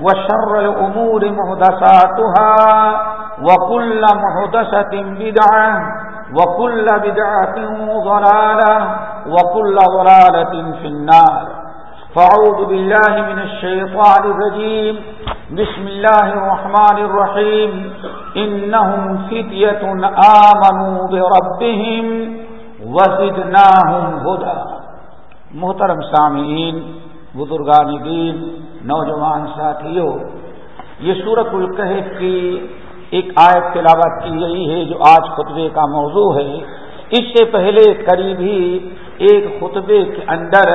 وشر الأمور مهدساتها وكل مهدسة بدعة وكل بدعة ضلالة وكل ضلالة في النار. فعوذ بالله من الشيطان الرجيم. بسم الله الرحمن الرحيم. إنهم فتية آمنوا بربهم وزدناهم هدى. محترم سامعین بزرگان دین نوجوان ساتھیوں، یہ سورت القحف کی ایک آیت تلاوت کی گئی ہے جو آج خطبے کا موضوع ہے۔ اس سے پہلے قریب ہی ایک خطبے کے اندر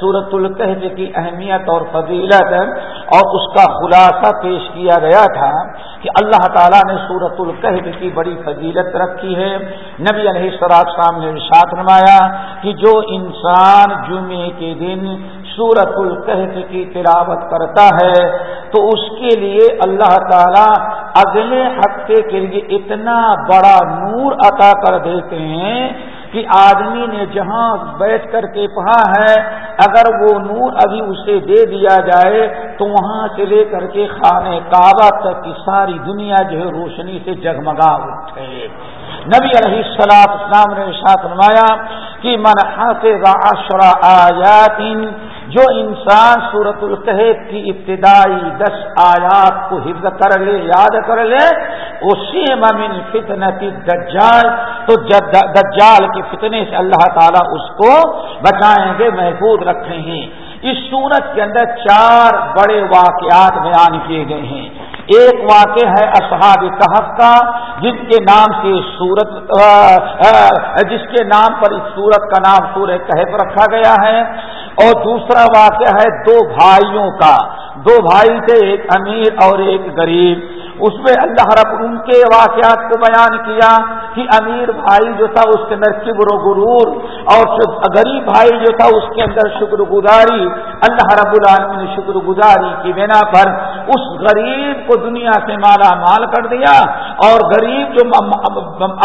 سورت القحف کی اہمیت اور فضیلت اور اس کا خلاصہ پیش کیا گیا تھا کہ اللہ تعالیٰ نے سورت القحف کی بڑی فضیلت رکھی ہے۔ نبی علیہ سراب صاحب نے ارشاد نمایا کہ جو انسان جمعے کے دن سورت القحف کی تلاوت کرتا ہے، تو اس کے لیے اللہ تعالیٰ اگلے ہفتے کے لیے اتنا بڑا نور عطا کر دیتے ہیں کہ آدمی نے جہاں بیٹھ کر کے پڑھا ہے، اگر وہ نور ابھی اسے دے دیا جائے تو وہاں سے لے کر کے خانے کعبہ تک کی ساری دنیا جو ہے روشنی سے جگمگا اٹھے۔ نبی علیہ السلاط اسلام نے ساتھ نمایا کہ من حافظ عشر آیات جو انسان سورت القحب کی ابتدائی دس آیات کو حفظ کر لے، یاد کر لے، اسی ممن فتنتی دجال تو دجال کے فتنے سے اللہ تعالیٰ اس کو بچائیں گے، محفوظ رکھیں گے۔ اس سورت کے اندر چار بڑے واقعات بیان کیے گئے ہیں۔ ایک واقع ہے اصحاب کہف کا جس کے نام سے سورت جس کے نام پر اس سورت کا نام سورہ کہف رکھا گیا ہے۔ اور دوسرا واقعہ ہے دو بھائیوں کا۔ دو بھائی تھے، ایک امیر اور ایک غریب۔ اس میں اللہ رب ان کے واقعات کو بیان کیا۔ کہ امیر بھائی جو تھا اس کے اندر کبر و غرور اور غریب بھائی جو تھا اس کے اندر شکر گزاری، اللہ رب العالمین نے شکر گزاری کی بنا پر اس غریب کو دنیا سے مالا مال کر دیا اور غریب جو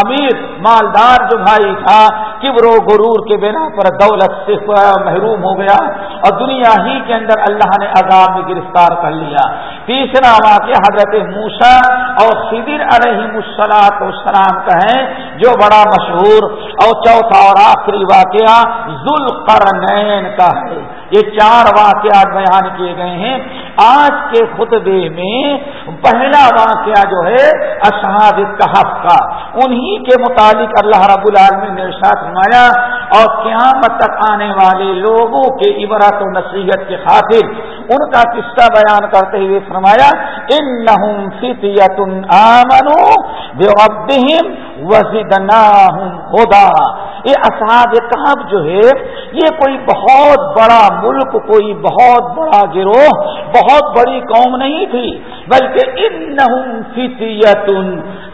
امیر، مالدار جو بھائی تھا، کبر و غرور کے بنا پر دولت سے محروم ہو گیا اور دنیا ہی کے اندر اللہ نے عذاب میں گرفتار کر لیا۔ تیسرا واقعہ حضرت موسا اور خدر علیہ مسلاط والسلام کا ہے۔ جو بڑا مشہور اور چوتھا اور آخری واقعہ ذوالقرنین کا ہے۔ یہ چار واقعات بیان کیے گئے ہیں۔ آج کے خطبے میں پہلا واقعہ جو ہے اصحاب کہف کا۔ انہی کے متعلق اللہ رب العالمین نے ساتھ نمایا اور قیامت تک آنے والے لوگوں کے عبرت و نصیحت کے خاطر ان کا قصہ بیان کرتے ہوئے فرمایا ان نہم آمنو بے وزدنا خدا یہ اصحاب کہب جو ہے، یہ کوئی بہت بڑا ملک، کوئی بہت بڑا گروہ، بہت بڑی قوم نہیں تھی، بلکہ ان فتیت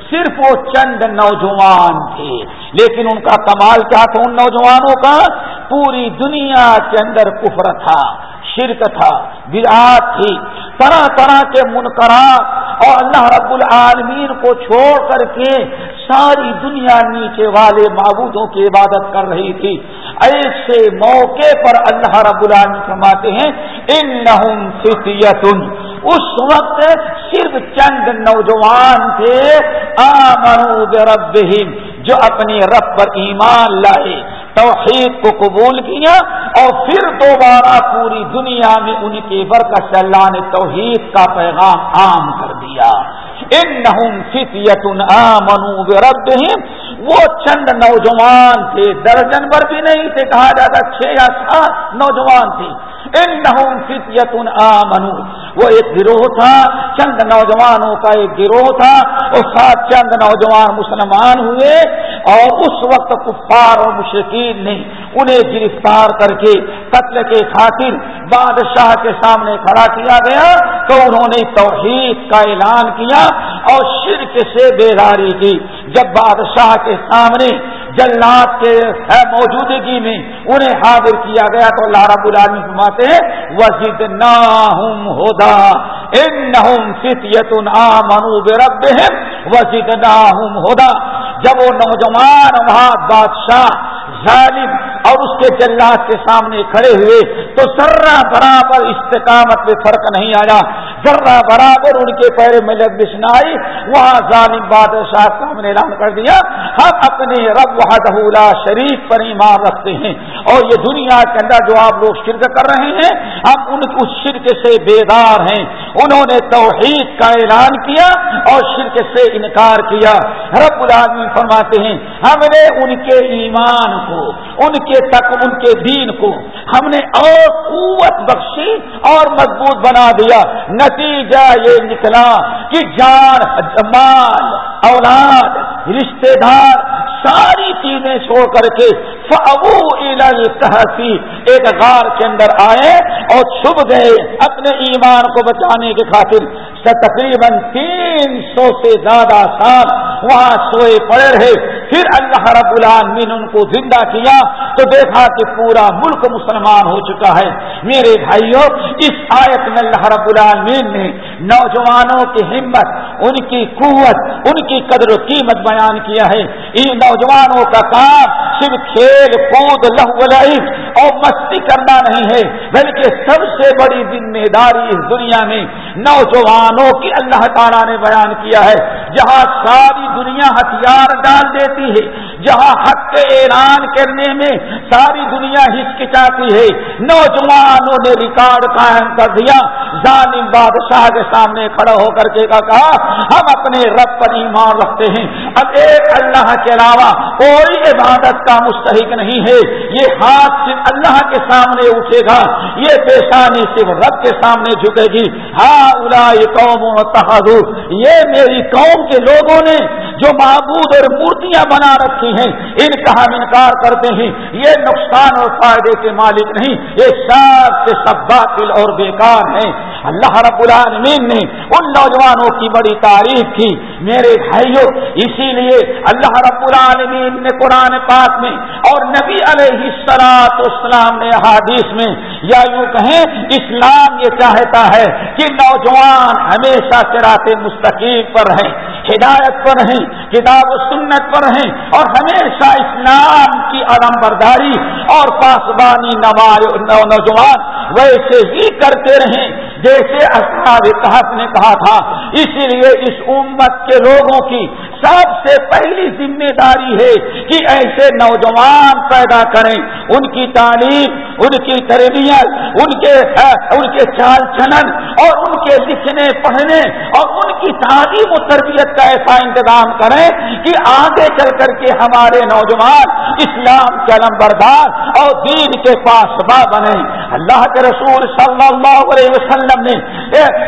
صرف وہ چند نوجوان تھے۔ لیکن ان کا کمال کیا تھا؟ ان نوجوانوں کا پوری دنیا کے اندر کفر تھا۔ شرک تھا، بدعات تھی، طرح طرح کے منقرات اور اللہ رب العالمین کو چھوڑ کر کے ساری دنیا نیچے والے معبودوں کی عبادت کر رہی تھی۔ ایسے موقع پر اللہ رب العالمین فرماتے ہیں ان فتیتن۔ اس وقت صرف چند نوجوان تھے، آمنوا بربہم، جو اپنی رب پر ایمان لائے۔ توحید کو قبول کیا اور پھر دوبارہ پوری دنیا میں ان کے برکت سے اللہ نے توحید کا پیغام عام کر دیا۔ ان آمنوا بربهم وہ چند نوجوان تھے، درجن پر بھی نہیں تھے، کہا جاتا چھ یا سات نوجوان تھے ان آمنوا وہ ایک گروہ تھا، چند نوجوانوں کا ایک گروہ تھا، اور سات چند نوجوان مسلمان ہوئے، اور اس وقت کفار اور مشرقین نے انہیں گرفتار کر کے قتل کے خاطر بادشاہ کے سامنے کھڑا کیا گیا تو انہوں نے توحید کا اعلان کیا اور شرک سے بیداری کی۔ جب بادشاہ کے سامنے جلات کے موجودگی میں انہیں حاضر کیا گیا تو اللہ رب العالمین فرماتے ہیں وزد ناہم ہودا ان فتیت آمنوا بربہم وزد ناہم ہودا جب وہ نوجوان وہاں بادشاہ ظالم اور اس کے جلات کے سامنے کھڑے ہوئے تو ذرہ برابر استقامت میں فرق نہیں آیا۔ ذرہ برابر ان کے پیر میں لگش نہ آئی، وہاں ظالم بادشاہ صاحب نے اعلان کر دیا، ہم اپنے رب وحدہ شریف پر ایمان رکھتے ہیں۔ اور یہ دنیا کے اندر جو آپ لوگ شرک کر رہے ہیں، ہم ان اس شرک سے بیدار ہیں۔ انہوں نے توحید کا اعلان کیا اور شرک سے انکار کیا۔ رب العالمین فرماتے ہیں، ہم نے ان کے ایمان کو، ان کے تک ان کے دین کو۔ ہم نے اور قوت بخشی اور مضبوط بنا دیا۔ نتیجہ یہ نکلا کہ جان، مال، اولاد رشتے دار ساری چیزیں چھوڑ کر کے تحسی ایک غار کے اندر آئے اور چھپ گئے اپنے ایمان کو بچانے کے خاطر۔ تقریباً تین سو سے زیادہ سال وہاں سوئے پڑے رہے۔ پھر اللہ رب العالمین ان کو زندہ کیا تو دیکھا کہ پورا ملک مسلمان ہو چکا ہے۔ میرے بھائیوں اس آیت میں اللہ رب العالمین نے نوجوانوں کی ہمت، ان کی قوت، ان کی قدر و قیمت بیان کیا ہے۔ ان نوجوانوں کا کام صرف کھیل، کود، لہو اور مستی کرنا نہیں ہے، بلکہ سب سے بڑی ذمہ داری اس دنیا میں نوجوانوں کی اللہ تعالیٰ نے بیان کیا ہے۔ جہاں ساری دنیا ہتھیار ڈال دیتی ہے جہاں حق کے اعلان کرنے میں ساری دنیا ہچکچاتی ہے نوجوانوں نے ریکارڈ قائم کر دیا۔ ظالم بادشاہ کے سامنے کھڑا ہو کر کے کہا ہم اپنے رب پر ایمان رکھتے ہیں۔ اب ایک اللہ کے علاوہ کوئی عبادت کا مستحق نہیں ہے۔ یہ ہاتھ صرف اللہ کے سامنے اٹھے گا۔ یہ پیشانی صرف رب کے سامنے جھکے گی۔ ہاں الا قوم یہ میری قوم کے لوگوں نے جو معبود اور مورتیاں بنا رکھی ہیں ان کا ہم انکار کرتے ہیں۔ یہ نقصان اور فائدے کے مالک نہیں، یہ سب سے سب باطل اور بیکار ہیں۔ اللہ رب العالمین نے ان نوجوانوں کی بڑی تعریف کی۔ میرے بھائیوں اسی لیے اللہ رب العالمین نے قرآن پاک میں اور نبی علیہ السلاط اسلام نے حادیث میں یا یوں کہیں، اسلام یہ چاہتا ہے کہ نوجوان ہمیشہ چراتے مستقیم پر رہیں۔ ہدایت پر رہیں کتاب و سنت پر رہیں اور ہمیشہ اسلام کی علم برداری اور پاسبانی نوجوان ویسے ہی کرتے رہیں، جیسے اصحاب کہف نے کہا تھا۔ اسی لیے اس امت کے لوگوں کی سب سے پہلی ذمہ داری ہے کہ ایسے نوجوان پیدا کریں۔ ان کی تعلیم، ان کی تربیت، ان کے ان کے چال چلن اور ان کے لکھنے، پڑھنے اور ان کی تعلیم و تربیت کا ایسا انتظام کریں کہ آگے چل کر کے ہمارے نوجوان اسلام کے علم بردار اور دین کے پاس بنے اللہ کے رسول صلی اللہ علیہ وسلم نے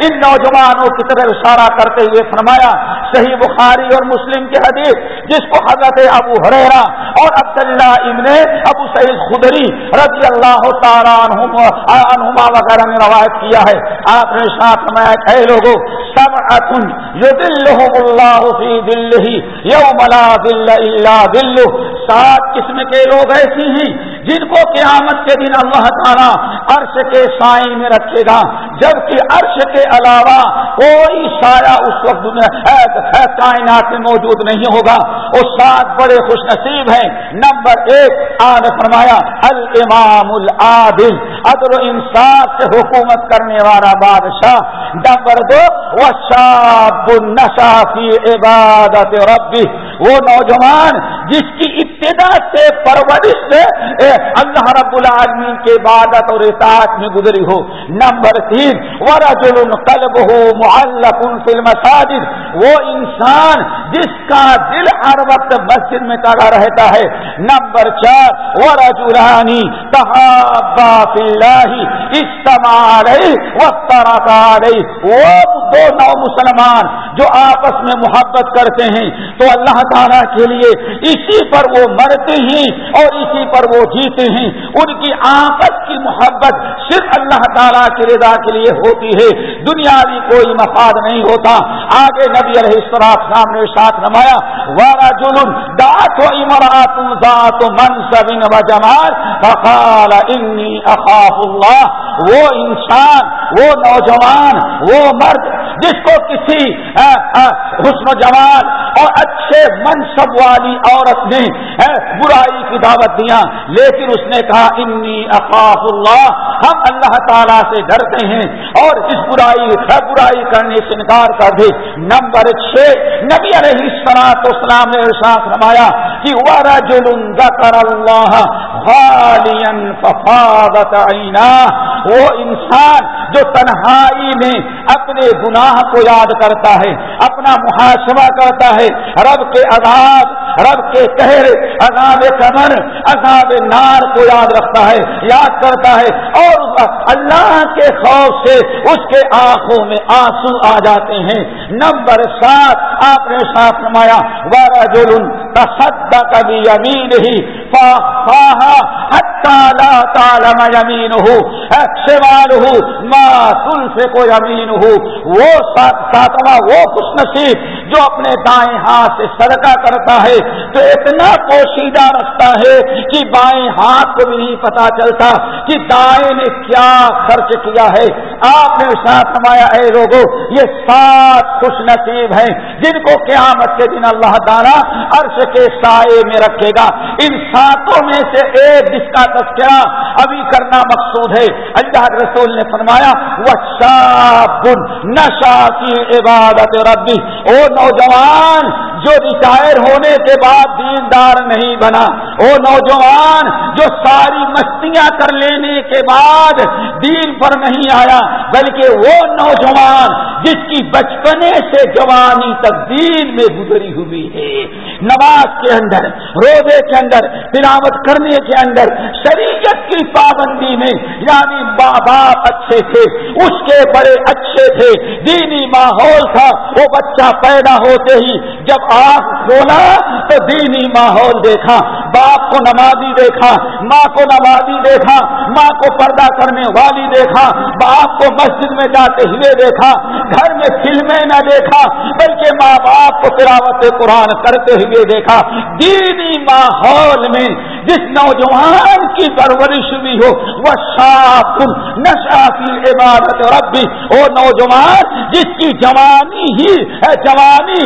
ان نوجوانوں کی طرف اشارہ کرتے ہوئے فرمایا، صحیح بخاری اور مسلم کے حدیث، جس کو حضرت ابو حریرا اور عبداللہ ابن ابو سعید خدری رضی اللہ تعالیٰ عنہما وغیرہ نے روایت کیا ہے۔ آپ نے ساتھ میں اے لوگوں سب اتن یو دل اللہ فی دل ہی یو ملا دل اللہ دل سات قسم کے لوگ ایسی ہیں جن کو قیامت کے دن اللہ تعالیٰ عرش کے سائے میں رکھے گا، جبکہ عرش کے علاوہ کوئی سایہ اس وقت کائنات میں موجود نہیں ہوگا۔ وہ سات بڑے خوش نصیب ہیں۔ نمبر ایک آج فرمایا، الامام العادل، عدل و انصاف سے حکومت کرنے والا بادشاہ۔ نمبر دو وہ شاب النشا فی عبادت ربی۔ وہ نوجوان جس کی ابتدا سے پرورش سے اللہ رب العالمین کے عبادت اور اطاعت میں گزری ہو۔ نمبر تین، ورجل قلب ہو معلق فی المساجد۔ وہ انسان جس کا دل ہر وقت مسجد میں کڑا رہتا ہے۔ نمبر چار، ورجلانی تحابا فی اللہ استماع وقت وہ دو نو مسلمان جو آپس میں محبت کرتے ہیں۔ تو اللہ تعالیٰ کے لیے اسی پر وہ مرتے ہیں اور اسی پر وہ جیتے ہیں۔ ان کی آپس کی محبت صرف اللہ تعالیٰ کی رضا کے لیے ہوتی ہے۔ دنیاوی کوئی مفاد نہیں ہوتا۔ آگے نبی علیہ السلام سامنے ساتھ نمایا وارا جلن دات و امرات ذات منصب و جمال فقال انی اخاف اللہ۔ وہ انسان، وہ نوجوان، وہ مرد جس کو کسی حسن و جمال اور اچھے منصب والی عورت نے برائی کی دعوت دیا، لیکن اس نے کہا، انی اقاف اللہ. ہم اللہ تعالیٰ سے ڈرتے ہیں اور اس برائی برائی کرنے سے انکار کر دے۔ نمبر چھ، نبی علیہ السلاط اسلام نے ارشاد فرمایا کہ ورجل ذکر اللہ غالین ففادت عینا وہ انسان جو تنہائی میں اپنے گناہ کو یاد کرتا ہے، اپنا محاسبہ کرتا ہے۔ رب کے عذاب، رب کے قہر، عذاب کمر عذاب نار کو یاد رکھتا ہے، یاد کرتا ہے۔ اور اللہ کے خوف سے اس کے آنکھوں میں آنسو آ جاتے ہیں۔ نمبر سات، آپ نے ساتھ نمایا بارہ جلن تصدق کبھی امین ہی لا تالا تالا میں سوال ہوں ماں تل سے کوئی امین ہوں وہ ساتواں وہ خوش نصیب جو اپنے دائیں ہاتھ سے صدقہ کرتا ہے، تو اتنا پوشیدہ رکھتا ہے کہ بائیں ہاتھ کو بھی نہیں پتا چلتا کہ دائیں نے کیا خرچ کیا ہے۔ آپ نے ساتھ نمایا اے لوگوں یہ سات خوش نصیب ہیں جن کو قیامت کے دن اللہ تعالیٰ عرش کے سائے میں رکھے گا۔ ان ساتوں میں سے ایک جس کا تذکرہ ابھی کرنا مقصود ہے، اللہ رسول نے فرمایا وہ شاپ نشا کی عبادت ربی او نوجوان جو ریٹائر ہونے کے بعد دیندار نہیں بنا۔ وہ نوجوان جو ساری مستیاں کر لینے کے بعد دین پر نہیں آیا، بلکہ وہ نوجوان جس کی بچپنے سے جوانی تک دین میں گزری ہوئی ہے۔ نماز کے اندر، روزے کے اندر، تلاوت کرنے کے اندر کی پابندی میں یعنی ماں باپ اچھے تھے، اس کے بڑے اچھے تھے. دینی ماحول تھا، وہ بچہ پیدا ہوتے ہی جب آنکھ کھولا تو دینی ماحول دیکھا، باپ کو نمازی دیکھا، ماں کو نمازی دیکھا، ماں کو پردہ کرنے والی دیکھا، باپ کو مسجد میں جاتے ہوئے دیکھا، گھر میں فلمیں نہ دیکھا، بلکہ ماں باپ کو تلاوت قرآن کرتے ہوئے دیکھا. دینی ماحول میں جس نوجوان کی پرورش بھی ہو وہ صاف نشافی عبادت ربی وہ نوجوان، جس کی جوانی ہی جوانی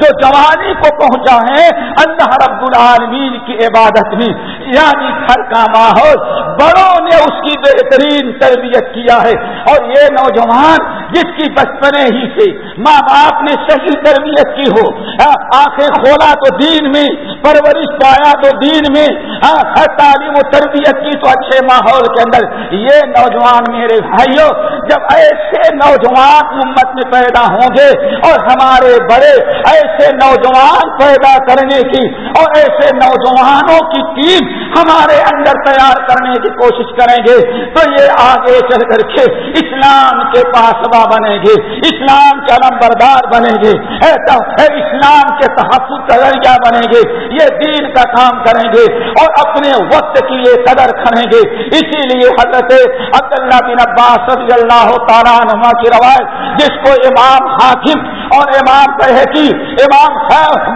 جو جوانی کو پہنچا ہے، اللہ رب العالمین کی عبادت میں یعنی گھر کا ماحول بڑوں نے اس کی بہترین تربیت کیا ہے۔ اور یہ نوجوان جس کی بچپنے ہی سے ماں باپ نے صحیح تربیت کی ہو ہاں، آنکھیں کھولا تو دین میں، پرورش پایا تو دین میں ہاں، تعلیم و تربیت کی تو اچھے ماحول کے اندر۔ یہ نوجوان میرے بھائیوں جب ایسے نوجوان امت میں پیدا ہوں گے اور ہمارے بڑے ایسے نوجوان پیدا کرنے کی اور ایسے نوجوانوں کی ٹیم ہمارے اندر تیار کرنے کی کوشش کریں گے، تو یہ آگے چل کر کے اسلام کے پاسبا بنے گے، اسلام کے بردار بنے گے اسلام کے تحفظ کا ذریعہ بنیں گے، یہ دین کا کام کریں گے اور اپنے وقت کی یہ قدر کریں گے۔ اسی لیے حضرت عبداللہ بن عباس رضی اللہ تعالیٰ نما کی روایت جس کو امام حاکم اور امام بحقی امام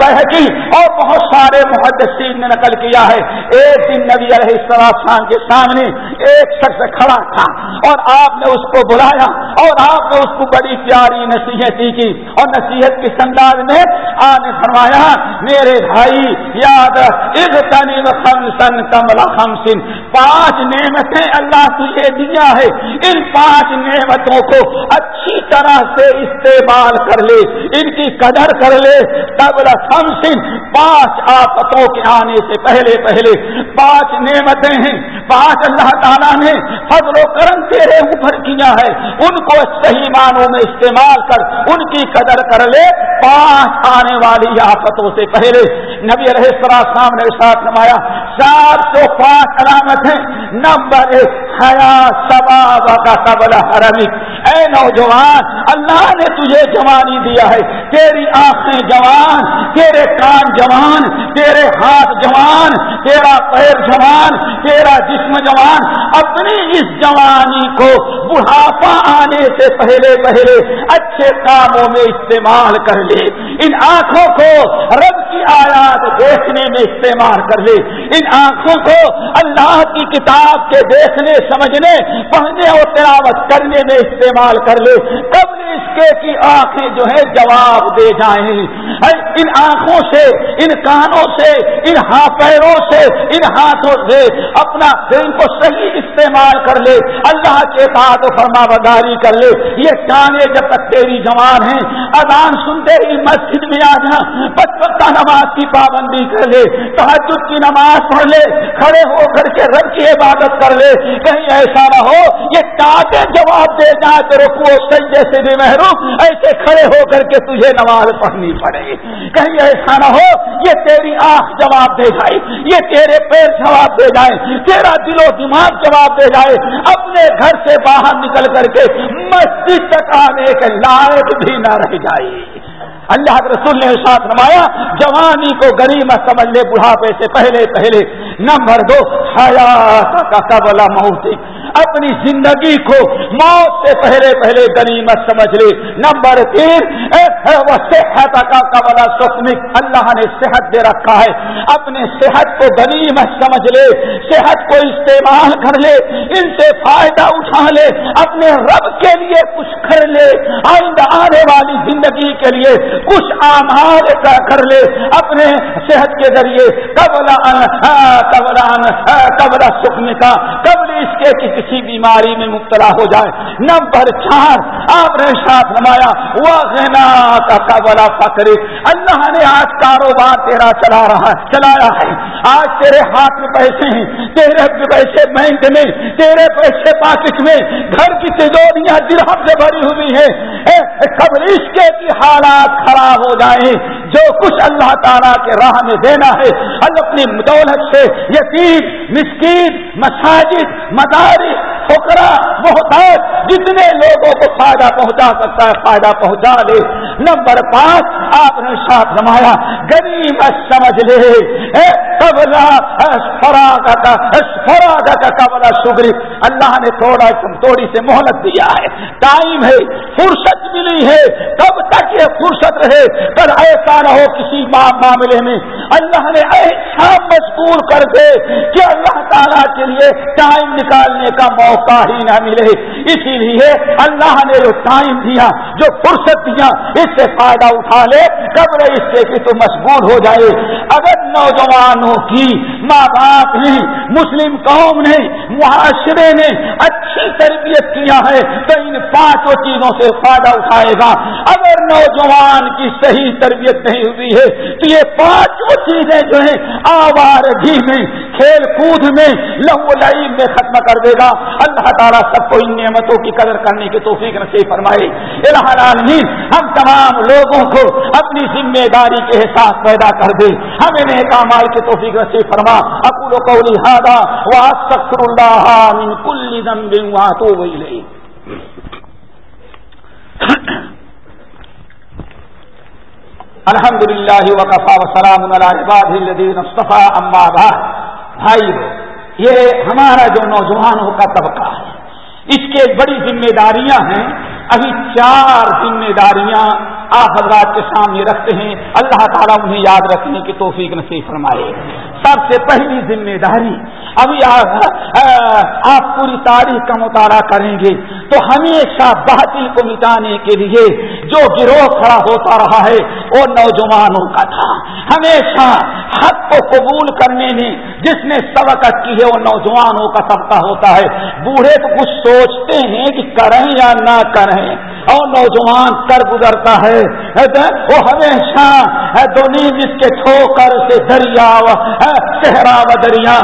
بحقی اور بہت سارے محدثین نے نقل کیا ہے۔ ایک دن نبی علیہ السلام کے سامنے ایک شخص کھڑا تھا اور آپ نے اس کو بلایا اور آپ نے اس کو بڑی پیاری نصیحت کی، اور نصیحت کے سنداز میں آنے فرمایا، میرے بھائی، یاد خمسن کملا خمسن پانچ نعمتیں اللہ تجھے دیا ہے۔ ان پانچ نعمتوں کو اچھی طرح سے استعمال کر لے۔ ان کی قدر کر لے۔ تبلا سن پانچ آفتوں کے آنے سے پہلے پہلے پانچ نعمتیں ہیں۔ پانچ اللہ تعالیٰ نے فضل و کرم تیرے اوپر کیا ہے، ان کو صحیح معنوں میں استعمال کر، ان کی قدر کر لے۔ پانچ آنے والی آفتوں سے پہلے نبی رہے سرا سامنے ساتھ نمایا چار سو پانچ علامت ہیں۔ نمبر ایک، حیا سباب کا قبل حرمی۔ اے نوجوان، اللہ نے تجھے جوانی دیا ہے۔ تیری آنکھیں جوان، تیرے کان جوان، تیرے ہاتھ جوان، تیرا پیر جوان، تیرا جسم جوان اپنی اس جوانی کو بڑھاپا آنے سے پہلے پہلے اچھے کاموں میں استعمال کر لے۔ ان آنکھوں کو رب کی آیات دیکھنے میں استعمال کر لے۔ ان آنکھوں کو اللہ کی کتاب کے دیکھنے، سمجھنے، پڑھنے اور تلاوت کرنے میں استعمال کر لے۔ تب اس کے کی آنکھیں جو ہے جواب دے جائیں۔ ان آنکھوں سے، ان کانوں سے، ان ہاتھ پیروں سے، ان ہاتھوں سے اپنا دل کو صحیح استعمال کر لے۔ اللہ کے ساتھ فرما بداری کر لے۔ یہ کانے جب تک تیری جوان ہیں اذان سنتے ہی مسجد میں آ جا پچپتا نماز کی پابندی کر لے تحجد کی نماز پڑھ لے، کھڑے ہو کر کے رب کی عبادت کر لے۔ کہیں ایسا نہ ہو، یہ کاٹے جواب دے جائے تو رکو سجدے سے بھی محروم، ایسے کھڑے ہو کر کے تجھے نماز پڑھنی پڑے۔ کہیں ایسا نہ ہو، یہ تیری آنکھ جواب دے جائے، یہ تیرے پیر جواب دے جائے، تیرا دل و دماغ جواب دے جائے۔ اپنے گھر سے باہر نکل کر کے مسجد تک آنے کے لائق بھی نہ رہ جائے۔ اللہ کے رسول نے ساتھ نمایا جوانی کو غریمت سمجھ لے، بڑھاپے سے پہلے پہلے نمبر دو حیات کا قبلہ موتی اپنی زندگی کو موت سے پہلے پہلے غنیمت سمجھ لے۔ نمبر تین صحت کا قبلہ سکمک اللہ نے صحت دے رکھا ہے۔ اپنے صحت کو غنیمت سمجھ لے، صحت کو استعمال کر لے، ان سے فائدہ اٹھا لے، اپنے رب کے لیے کچھ کر لے۔ آئندہ آنے والی زندگی کے لیے کچھ آمار کر لے۔ اپنے صحت کے ذریعے قبل قبل قبل سکھنے کا قبل اس کے کسی بیماری میں مبتلا ہو جائے۔ نمبر چار آپ نے ساتھ نمایا وہ کا بڑا فکر اللہ نے آج کاروبار تیرا چلا رہا چلایا ہے۔ آج تیرے ہاتھ میں پیسے ہیں، تیرے پیسے بینک میں، تیرے پیسے پاکٹ میں۔ گھر کی تجوریاں درہم سے بھری ہوئی ہیں۔ قبل اس کے کی حالات خراب ہو جائیں۔ جو کچھ اللہ تعالیٰ کے راہ میں دینا ہے اللہ اپنی دولت سے یتیم، مسکین، مساجد، مدارس فکرا محتاج، جتنے لوگوں کو فائدہ پہنچا سکتا ہے، فائدہ پہنچا لے۔ نمبر پانچ آپ نے ساتھ نمایا، غریب سمجھ لے۔ قبلا فراغ کا قبلا شگری اللہ نے تھوڑا تھوڑی سے مہلت دیا ہے۔ ٹائم ہے، فرصت ملی ہے۔ تب تک یہ فرصت رہے۔ کل ایسا نہ ہو کسی معاملے میں۔ اللہ نے ایسا مجبور کر دے کہ اللہ تعالیٰ کے لیے ٹائم نکالنے کا موقع ہی نہ ملے۔ اسی لیے اللہ نے جو ٹائم دیا، جو فرصت دیا، اس سے فائدہ اٹھا لے۔ قبل اس سے کہ تو مشغول ہو جائے۔ اگر نوجوانوں کی ماں باپ نے مسلم قوم نے معاشرے نے اچھی تربیت کیا ہے، تو ان پانچوں چیزوں سے فائدہ اٹھائے گا۔ اگر نوجوان کی صحیح تربیت نہیں ہوئی ہے، تو یہ پانچوں چیزیں جو ہیں آوارگی میں کھیل کود میں لہو لعیم میں ختم کر دے گا۔ اللہ تعالیٰ سب کو ان نعمتوں کی قدر کرنے کی توفیق نصیب فرمائے۔ الہ العالمین، ہم تمام لوگوں کو اپنی ذمہ داری کے احساس پیدا کر دے۔ ہم انہیں کامال کی توفیق نصیب فرما۔ اکول قولی هذا واستغفر الله من كل ذنب واتوب اليه الحمد للہ وقفا وسلام اما بعد۔ بھائی یہ ہمارا جو نوجوانوں کا طبقہ ہے اس کے بڑی ذمہ داریاں ہیں ابھی چار ذمہ داریاں آپ حضرات کے سامنے رکھتے ہیں۔ اللہ تعالیٰ انہیں یاد رکھنے کی توفیق نصیب فرمائے۔ سب سے پہلی ذمہ داری ابھی آپ پوری تاریخ کا مطالعہ کریں گے تو ہمیشہ باطل کو مٹانے کے لیے جو گروہ کھڑا ہوتا رہا ہے وہ نوجوانوں کا تھا۔ ہمیشہ حق کو قبول کرنے میں جس نے سبقت کی ہے وہ نوجوانوں کا طبقہ ہوتا ہے۔ بوڑھے تو کچھ سوچتے ہیں کہ کریں یا نہ کریں۔ اور نوجوان کر گزرتا ہے وہ ہمیشہ دونی جس کے ٹھوکر سے دریا چہرا و دریا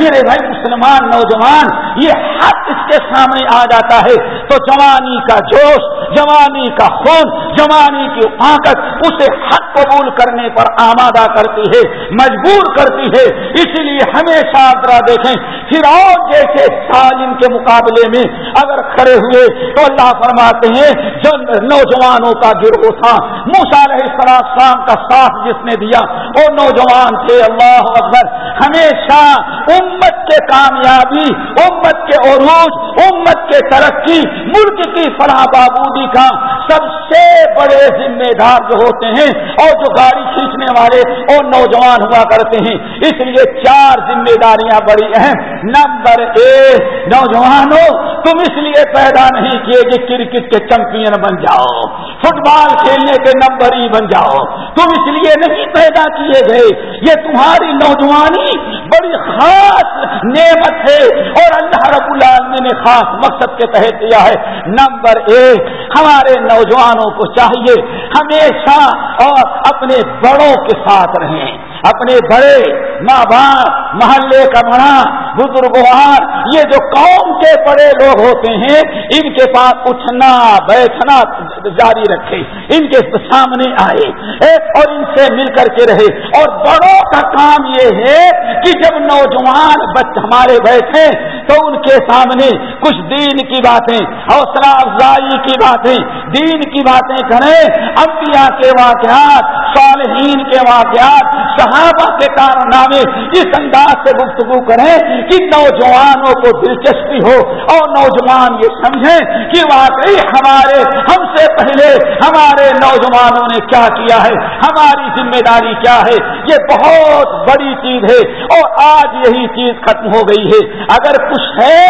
میرے بھائی، مسلمان نوجوان، یہ حق اس کے سامنے آ جاتا ہے۔ تو جوانی کا جوش، جوانی کا خون، جوانی کی طاقت اسے حق قبول کرنے پر آمادہ کرتی ہے، مجبور کرتی ہے۔ اسی لیے ہمیشہ ذرا دیکھیں پھر اور جیسے سالم کے مقابلے میں اگر کھڑے ہوئے تو اللہ فرماتے ہیں جو نوجوانوں کا گروہ تھا علیہ السلام کا ساتھ جس نے دیا۔ وہ نوجوان تھے، اللہ اکبر، ہمیشہ امت کے کامیابی، امت کے عروج، امت کے ترقی، ملک کی فلاح بابودی کا سب سے بڑے ذمہ دار جو ہوتے ہیں اور جو گاڑی کھینچنے والے اور نوجوان ہوا کرتے ہیں۔ اس لیے چار ذمہ داریاں بڑی اہم۔ نمبر ایک. نوجوانوں، تم اس لیے پیدا نہیں کیے کہ کرکٹ کے چمپئن بن جاؤ فٹ بال کھیلنے کے نمبر ہی بن جاؤ۔ تم اس لیے نہیں پیدا کیے گئے، یہ تمہاری نوجوانی بڑی خاص نعمت ہے اور اللہ رب العالمین نے خاص مقصد کے تحت دیا ہے۔ نمبر ایک، ہمارے نوجوانوں کو چاہیے ہمیشہ اور اپنے بڑوں کے ساتھ رہیں۔ اپنے بڑے ماں باپ، محلے کا بڑا، بزرگوار، یہ جو قوم کے بڑے لوگ ہوتے ہیں، ان کے پاس اٹھنا، بیٹھنا جاری رکھے، ان کے سامنے آئے اور ان سے مل کر کے رہے۔ اور بڑوں کا کام یہ ہے کہ جب نوجوان بچ ہمارے بیٹھے، تو ان کے سامنے کچھ دین کی باتیں، حوصلہ افزائی کی باتیں، دین کی باتیں کریں۔ انبیاء کے واقعات، صالحین کے واقعات، صحابہ کے کارنامے اس انداز سے گفتگو کریں کہ نوجوانوں کو دلچسپی ہو اور نوجوان یہ سمجھیں کہ واقعی ہمارے ہم سے پہلے ہمارے نوجوانوں نے کیا کیا ہے؟ ہماری ذمہ داری کیا ہے؟ یہ بہت بڑی چیز ہے اور آج یہی چیز ختم ہو گئی ہے۔ اگر کچھ ہے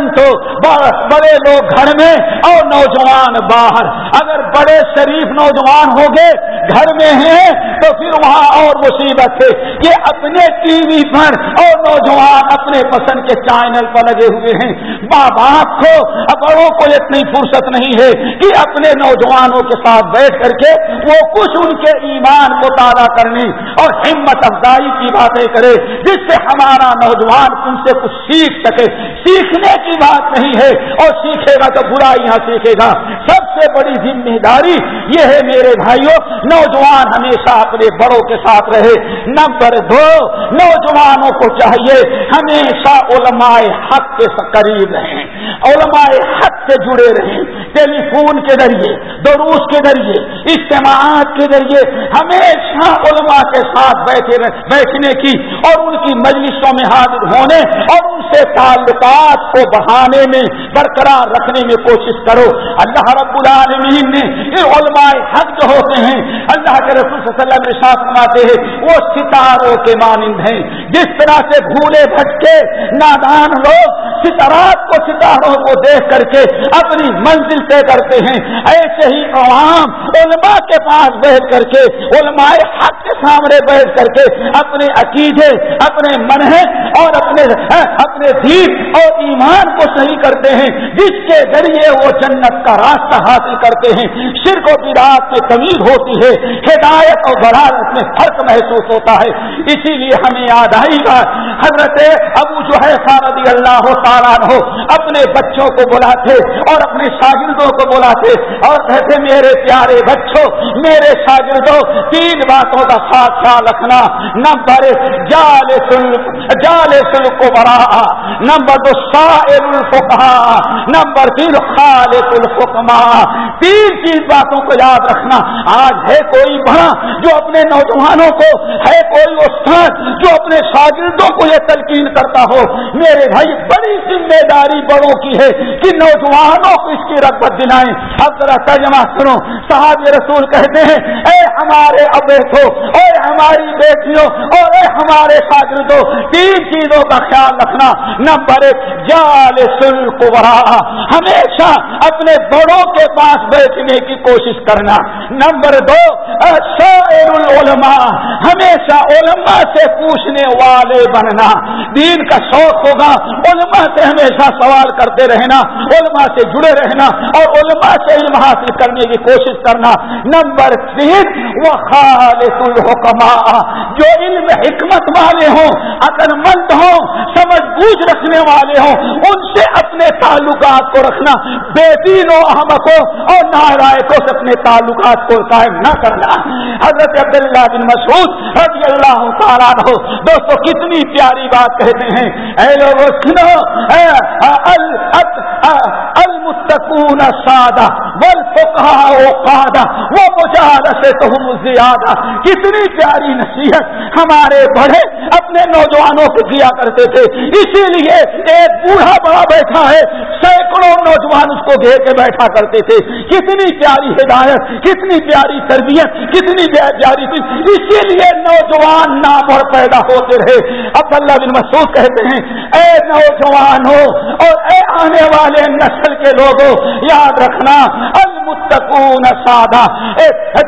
تو بڑے لوگ گھر میں اور نوجوان باہر۔ اگر بڑے شریف نوجوان ہو گئے گھر میں ہیں تو پھر وہاں اور مصیبت ہے۔ یہ اپنے ٹی وی پر اور نوجوان اپنے پسند کے چینل پر لگے ہوئے ہیں۔ ماں باپ کو بڑوں کو اتنی فرصت نہیں ہے کہ اپنے نوجوانوں کے ساتھ بیٹھ کر کے وہ کچھ ان کے ایمان کو تازہ کرنے اور ہمت افزائی کی باتیں کرے، جس سے ہمارا نوجوان ان سے کچھ سیکھ سکے۔ سیکھنے کی بات نہیں ہے اور سیکھے گا تو برائیاں سیکھے گا۔ سب سے بڑی ذمہ داری یہ ہے میرے بھائیوں، نوجوان ہمیشہ اپنے بڑوں کے ساتھ رہے۔ نمبر دو نوجوانوں کو چاہیے۔ ہمیشہ علماء حق کے قریب رہیں، علماء حق سے جڑے رہیں۔ ٹیلی فون کے ذریعے دروس کے ذریعے، اجتماعات کے ذریعے ہمیشہ علماء کے ساتھ بیٹھے بیٹھنے کی اور ان کی مجلسوں میں حاضر ہونے اور ان سے تعلقات کو بڑھانے میں، برقرار رکھنے میں کوشش کرو۔ اللہ رب العالمین نے یہ علماء حق جو ہوتے ہیں، اللہ کے رسول صلی اللہ علیہ وسلم ساتھ سناتے ہیں، وہ ستاروں کے مانند ہیں۔ جس طرح سے بھولے بھٹکے، نادان لوگ ستارات کو، ستاروں کو دیکھ کر کے اپنی منزل طے کرتے ہیں۔ ایسے ہی عوام، علماء کے پاس بیٹھ کر کے، علماء حق کے سامنے بیٹھ کر کے اپنے عقیدے، اپنے منہ اور اپنے اپنے دین اور ایمان کو صحیح کرتے ہیں، جس کے ذریعے وہ جنت کا راستہ حاصل کرتے ہیں۔ شرک و برات میں تمیز ہوتی ہے، ہدایت اور برارت میں فرق محسوس ہوتا ہے۔ اسی لیے ہمیں یاد آئے گا حضرت ابو جو ہے سارا اللہ تعالیٰ ہو اپنے بچوں کو بلاتے اور اپنے شاگردوں کو بلاتے اور کہتے میرے پیارے بچوں، میرے شاگردوں، تین باتوں کا خاص خیال رکھنا۔ نمبر جال جال سل کو برا نمبر دو سائل الفقہ نمبر تین، خالق الفقما تین چیز باتوں کو یاد رکھنا۔ آج ہے کوئی بڑا جو اپنے نوجوانوں کو، ہے کوئی استاد جو اپنے شاگردوں کو یہ تلقین کرتا ہو۔ میرے بھائی، بڑی ذمہ داری بڑوں کی ہے کہ نوجوانوں کو اس کی رغبت دلائیں۔ اب ذرا ترجمہ سنو صحاب رسول کہتے ہیں، اے ہمارے ابیٹوں اے ہماری بیٹیوں، اور اے ہمارے شاگردوں تین چیزوں کا خیال رکھنا۔ نمبر ایک، جال سلکرا ہمیشہ اپنے بڑوں کے پاس بیٹھنے کی کوشش کرنا۔ نمبر دو شاعر العلماء۔ ہمیشہ علماء سے پوچھنے والے بننا۔ دین کا شوق ہوگا، علماء سے ہمیشہ سوال کرتے رہنا، علماء سے جڑے رہنا، اور علماء سے علم حاصل کرنے کی کوشش کرنا نمبر تین، وہ خالص الحکما جو علم حکمت والے ہوں، عقل مند ہوں، سمجھ بوجھ رکھنے والے ہوں، ان سے اپنے تعلقات کو رکھنا، بے دین و احمدوں اور نارائکوں سے اپنے تعلقات کو قائم نہ کرنا۔ حضرت عبداللہ بن مسعود رضی اللہ تعالیٰ ہو دوستو، کتنی پیاری بات کہتے ہیں۔ اے لوگوں سنو۔ المتقون سادہ وہ زیادہ۔ کتنی پیاری نصیحت ہمارے بڑے اپنے نوجوانوں کو دیا کرتے تھے۔ اسی لیے ایک بوڑھا بڑا بیٹھا ہے، سینکڑوں نوجوان اس کو گھیر کے بیٹھا کرتے تھے۔ کتنی پیاری ہدایت، کتنی پیاری تربیت، کتنی پیاری تھی اسی لیے نوجوان نام اور پیدا ہوتے رہے۔ اب اللہ بن مسعود کہتے ہیں، اے نوجوان ہو اور والے نسل کے لوگوں، یاد رکھنا، المتقون سادہ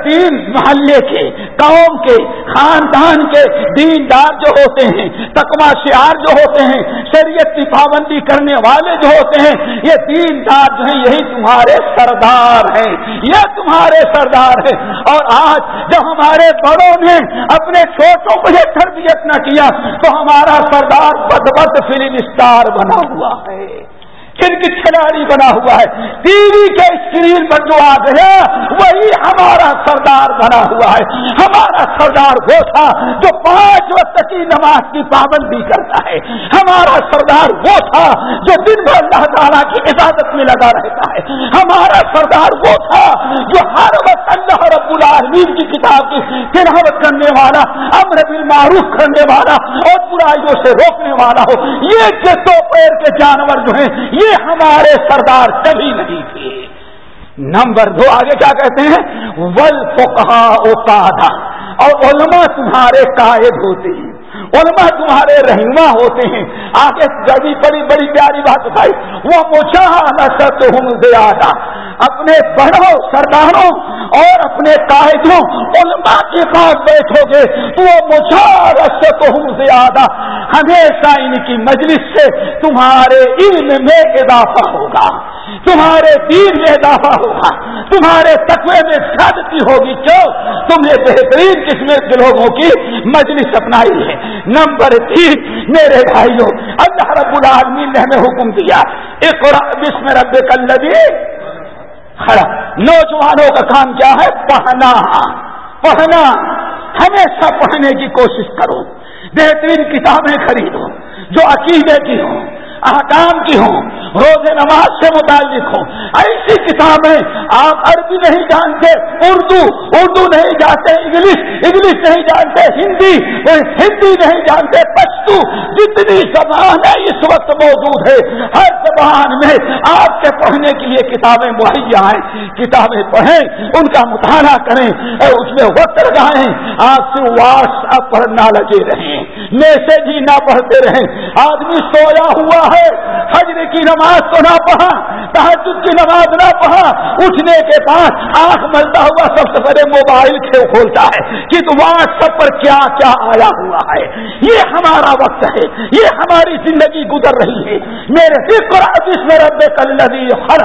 دین محلے کے، قوم کے، خاندان کے دیندار جو ہوتے ہیں تکما شعار جو ہوتے ہیں، شریعت کی پابندی کرنے والے جو ہوتے ہیں، یہ دیندار جو ہیں، یہی تمہارے سردار ہیں، یہ تمہارے سردار ہیں۔ اور آج جب ہمارے بڑوں نے اپنے چھوٹوں کو یہ تربیت نہ کیا، تو ہمارا سردار بد بد فلم اسٹار بنا ہوا ہے۔ کرکٹ کھلاڑی بنا ہوا ہے ٹی وی کے اسکرین پر جو آ گیا وہی ہمارا سردار بنا ہوا ہے۔ ہمارا سردار وہ تھا جو پانچ وقت کی نماز کی پابندی کرتا ہے۔ ہمارا سردار وہ تھا جو دن بھر اللہ تعالیٰ کی عبادت میں لگا رہتا ہے۔ ہمارا سردار وہ تھا جو ہر وقت اللہ رب العالمین کی کتاب کی تلاوت کرنے والا، امر بالمعروف کرنے والا اور برائیوں سے روکنے والا ہو۔ یہ جو پیر کے جانور جو ہیں، یہ ہمارے سردار کبھی نہیں تھے۔ نمبر دو، آگے کیا کہتے ہیں؟ ول اوکادا اور علماء تمہارے قائد ہوتے ہیں۔ علماء تمہارے رہنما ہوتے ہیں۔ آگے جبھی بڑی بڑی پیاری بات بتائی وہ مجھے ہوں زیادہ اپنے بڑوں، سرداروں اور اپنے قائدوں، علماء کے پاس بیٹھو گے، تو وہ مجھے ہوں زیادہ۔ ہمیشہ ان کی مجلس سے تمہارے علم میں اضافہ ہوگا۔ تمہارے دین میں اضافہ ہوگا۔ تمہارے تقوی میں سادتی ہوگی۔ کیوں؟ تم نے بہترین قسم کے لوگوں کی مجلس اپنائی ہے۔ نمبر تین، میرے بھائیوں، اللہ رب العالمین نے ہمیں حکم دیا ایک بسم رب کلبی کھڑا۔ نوجوانوں کا کام کیا ہے؟ پڑھنا۔ پڑھنا۔ ہمیشہ پڑھنے کی کوشش کرو۔ بہترین کتابیں خریدو۔ جو عقیدے کی ہوں، احکام کی ہوں روز نماز سے متعلق ہوں۔ ایسی کتابیں آپ عربی نہیں جانتے، اردو اردو نہیں جانتے، انگلش انگلش نہیں جانتے، ہندی ہندی نہیں جانتے، پشتو، جتنی زبان ہے، اس وقت موجود ہے۔ ہر زبان میں آپ کے پڑھنے کے لیے کتابیں مہیا ہیں، کتابیں پڑھیں، ان کا مطالعہ کریں اور اس میں وقت لگائیں۔ آپ سے واٹس ایپ پر نہ لگے رہیں۔ میسج ہی نہ پڑھتے رہیں۔ آدمی سویا ہوا ہے حجر کی نماز تو نہ پڑھا، تحجد کی نماز نہ پڑھا، اٹھنے کے بعد آنکھ ملتا ہوا سب سے پہلے موبائل کھولتا ہے؟ کہ واٹس ایپ پر کیا کیا آیا ہوا ہے؟ یہ ہمارا وقت ہے، یہ ہماری زندگی گزر رہی ہے۔ میرے ذکر میں رب کلدی ہر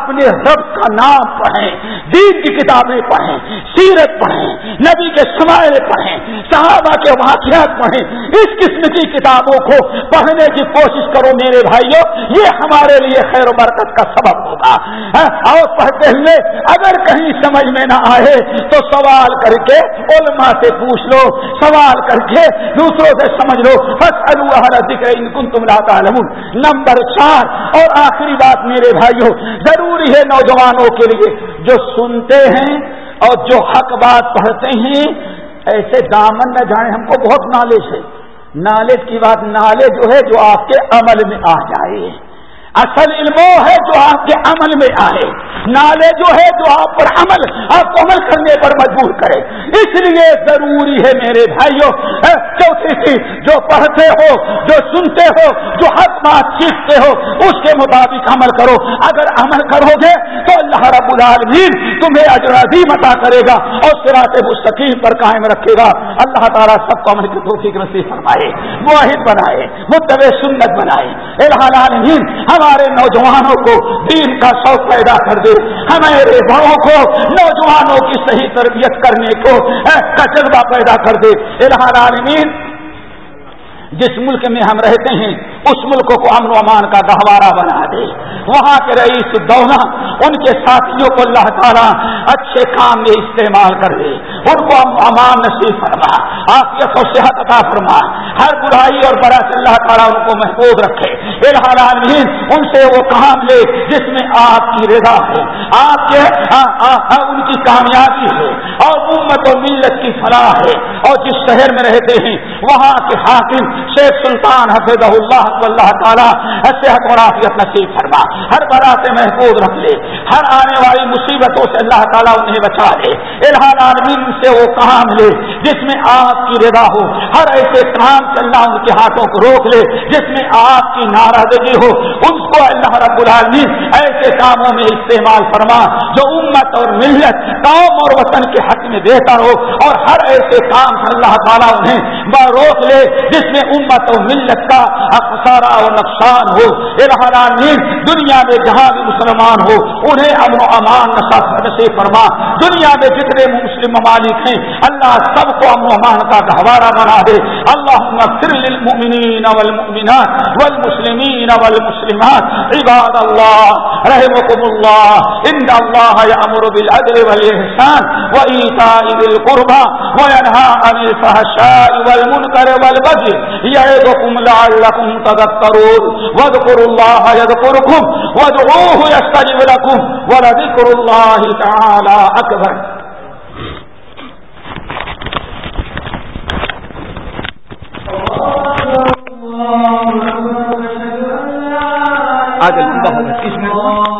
اپنے رب کا نام پڑھیں، دین کی کتابیں پڑھیں، سیرت پڑھیں، نبی کے سمائے پڑھیں، صحابہ کے واقعات پڑھیں اس قسم کی کتابوں کو پڑھنے کی کوشش کرو میرے بھائیوں یہ ہمارے لیے خیر و برکت کا سبب ہوگا ہاں؟ اور پڑھتے ہوئے اگر کہیں سمجھ میں نہ آئے تو سوال کر کے علماء سے پوچھ لو، سوال کر کے دوسروں سے سمجھ لو۔ بس ذکر ان کن تم لاتا نمبر چار، اور آخری بات میرے بھائیوں ضروری ہے نوجوانوں کے لیے جو سنتے ہیں اور جو حق بات پڑھتے ہیں، ایسے دامن نہ جانے ہم کو بہت نالج ہے۔ نالج کی بات نالج جو ہے جو آپ کے عمل میں آ جائے۔ اصل علم وہ ہے جو آپ کے عمل میں آئے۔ نالے جو ہے جو آپ پر عمل، آپ کو عمل کرنے پر مجبور کرے۔ اس لیے ضروری ہے میرے بھائیوں چوتھی چیز جو پڑھتے ہو، جو سنتے ہو، جو حق بات سیکھتے ہو، اس کے مطابق عمل کرو۔ اگر عمل کرو گے تو اللہ رب العالمین تمہیں اجرازی متا کرے گا اور سراط مستقیم پر قائم رکھے گا۔ اللہ تعالیٰ سب کو عمل کی توفیق نصیب فرمائے، واحد بنائے متب سنت بنائے۔ العالمین ہمارے نوجوانوں کو دین کا شوق پیدا کر دے۔ ہمارے بڑوں کو، نوجوانوں کی صحیح تربیت کرنے کو کا جذبہ پیدا کر دے۔ العالمین جس ملک میں ہم رہتے ہیں، اس ملک کو امن و امان کا گہوارہ بنا دے۔ وہاں کے رئیس دونا ان کے ساتھیوں کو اللہ تعالیٰ اچھے کام میں استعمال کر دے۔ ان کو امان نصیب فرما۔ آپ یہ صحت عطا فرما۔ ہر برائی اور برا سے اللہ تعالیٰ ان کو محفوظ رکھے۔ العالمین ان سے وہ کام لے جس میں آپ کی رضا ہو۔ آپ کے ان کی کامیابی ہو۔ اور امت و ملت کی فلاح ہے اور جس شہر میں رہتے ہیں، وہاں کے حاکم شیخ سلطان حفظ اللہ اللہ تعالیٰ صحت اور عافیت نصیب فرما۔ ہر برا سے محفوظ رکھ لے۔ ہر آنے والی مصیبتوں سے اللہ تعالیٰ انہیں بچا لے۔ الحال عالمین سے وہ کام لے جس میں آپ کی رضا ہو۔ ہر ایسے کام سے اللہ ان کے ہاتھوں کو روک لے۔ جس میں آپ کی ناراضگی ہو۔ ان کو اللہ رب العالمین ایسے کاموں میں استعمال فرما جو امت اور ملت، قوم اور وطن کے حق میں بہتر ہو۔ اور ہر ایسے کام سے اللہ تعالیٰ انہیں روک لے، جس میں امت و ملت کا خسارا و نقصان ہو۔ العالمین دنیا میں جہاں بھی مسلمان ہو، انہیں امن و امان نصیب فرما۔ دنیا میں جتنے مسلم ممالک ہیں، اللہ سب کو امن و امان کا گہوارہ بنا دے۔ اللہ للمؤمنین والمؤمنات والمسلمین والمسلمات۔ عباد اللہ رحمكم الله ان الله يأمر بالعدل والإحسان وإيتاء ذي القربى وينهى عن الفحشاء والمنكر والبغي يعظكم لعلكم تذكرون. واذكروا الله يذكركم. وادعوه يستجب لكم. ولذكر الله تعالى أكبر. آج اللہ اس میں